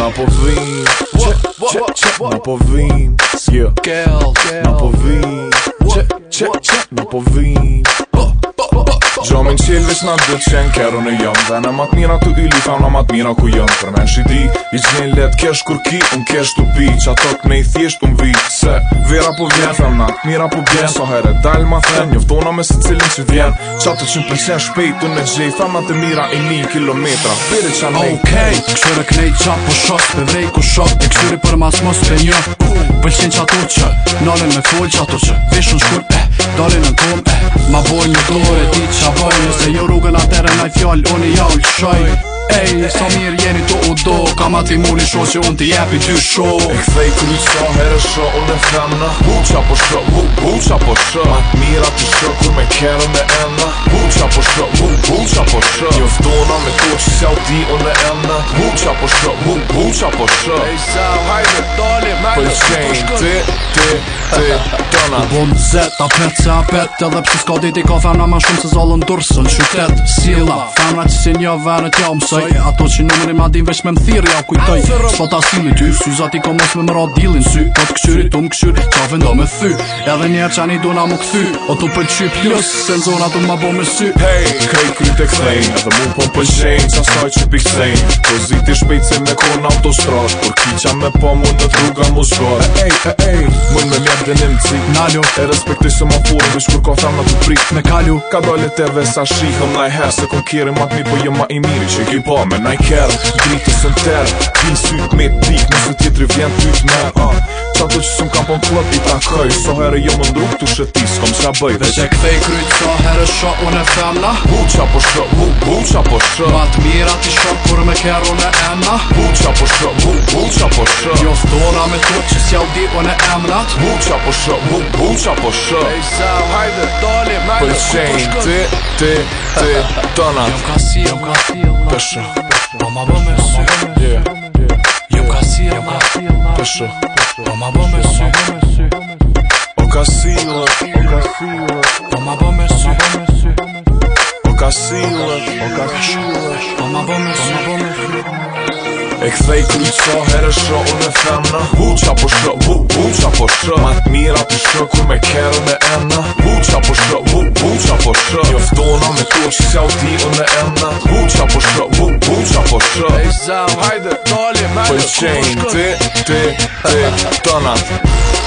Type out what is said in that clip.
Na po vim Që, që, që Na po vim Yeah Kel, kel Na po vim Që, që, që Na po Mojnë qelë veç në dëtë që në kërë në jam Dhe në matë mira të yli thamë në matë mira ku jam Për men shi di, i gjenë letë kesh kur ki Unë kesh të pi, që ato të nej thjesht unë vi Se, vera po vjen, thamë në atë mira po vjen So herë dalë ma thëm, njëftona me se cilin që vjen Që ato që më përqen shpejtë unë e gjej Thamë në të mira e një kilometra Bire që anej Okej, okay, këshyre krej qatë po shos Pe vej ku shos e këshyre për mas mos pe një Pëlqin që ato që, nalën me full që ato që Vishun shkur, eh, Dalin në kom, eh Ma bojnë një dore, ti qa bojnë Se ju jo rrugën atërën a i fjall, unë i ja u lëshoj Ej, sa mirë jeni të u do Kam ati muli shon që unë t'i jepi që sho E kthej kërë sa herë shë u dhe femna Buqa po shë, bu, buqa po shë Ma t'mira t'i shë kur me kërën dhe enna Buqa po shë, bu, buqa po shë Jo vdona me to që se di unë dhe enna Buqa po shë, bu, buqa po shë Ej, sa hajde t'ali me Për qenë ti, ti, ti, tëna U bon zet, apet se apet Edhe pësë s'ka diti ka femna ma shumë se zollën dursën Qytet, sila, femna që si një verë t'ja kujtoj Ato që në mëri ma din vesh me më thirë ja kujtoj Sfa ta sili ty, syzat i ka mos me mëra dilin sy Po të këqyri, tu më këshyri, qa vendo me thy Edhe njerë qani du na më këthy O të për qy plus, se në zonat unë ma bo me sy Hey, krej kry të kthejn, edhe mu po më pëshen Sa që pi kthejn, po ziti shpejt se me kon autostrash Por ki me po mund të druga mu shkot Hey, hey, hey, hey, hey, hey, edhe në mëci Nalu E respektoj se ma furë Bësh kur ka thamë të prit Me kalu Ka dole të ve sa shihëm Na i herë Se kon kjerë ma të mi Po jë ma i miri që ki pa me na i kjerë Gritë së në terë me pik Nësë tjetëri vjen ty të me uh. Qa të që sëm kam pon flët i ta këj So herë jo më ndruk të shëti s'kom s'ka bëj Dhe që këthej kryt so herë shë unë e fella po Bu qa po shë, bu, bu po shë Ma të qero në emna Buqa po shë, bu, buqa po shë Jo thtora me të që s'jau dipo po në emnat Buqa po shë, bu, buqa po shë Bejsel, hajde, dole, mejde Për shenj, ti, ti, ti, tonat Jom ka si, jom ka si, jom po ka si, jom ka si, jom po po ka si, jom ka si, jom ka si, jom ka si, jom ka si, jom ka si, jom ka si, jom ka si, jom ka si, jom ka silësh O po ka qyllësh Po ma bo me shumë po E kthej ku i qo herë shë u në femna po Bu qa po shë, bu, bu qa po shë Ma të mira të shë me kërë me emna po Bu qa po shë, jo bu, bu qa po shë Jo me ku që si auti u në emna Bu qa po shë, bu, bu qa po shë Ej zem, hajde, tali, me Po i qenj, ti, ti, ti, tonat